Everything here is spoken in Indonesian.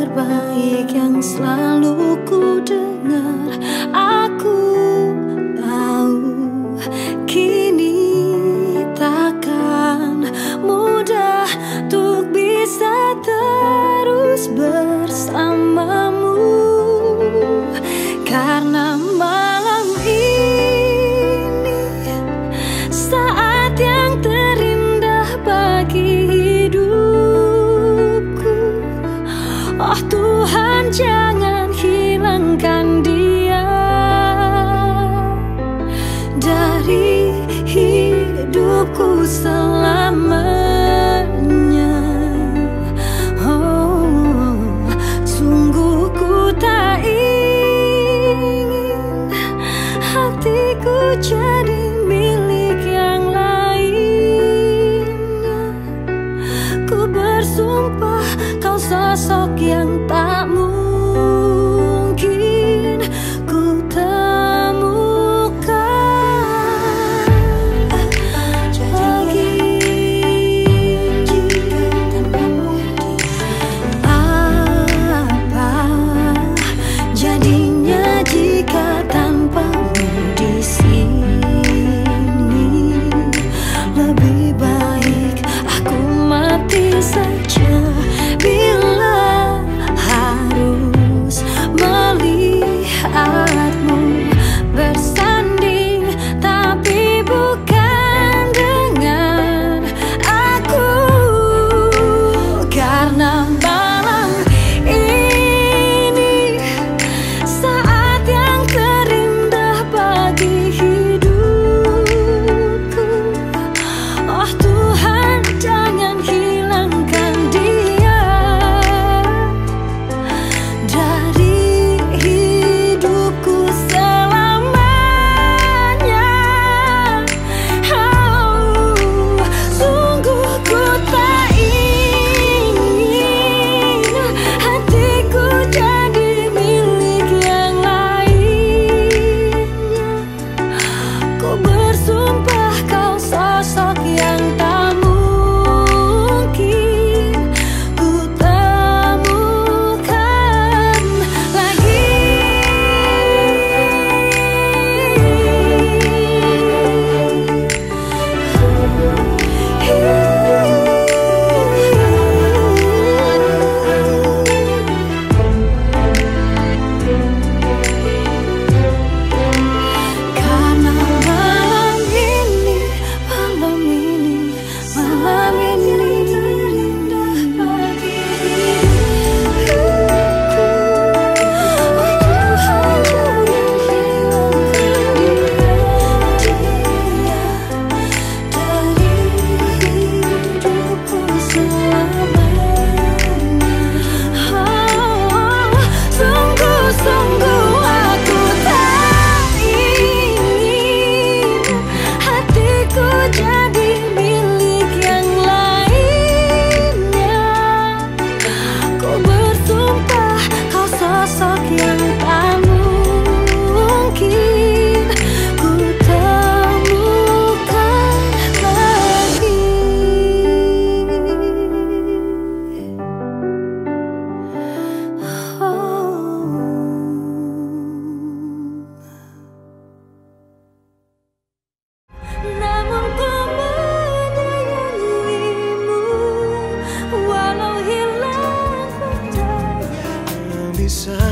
terbaik yang selalu ku dengar. Aku tahu kini takkan mudah Untuk bisa terus bersamamu. Karena beside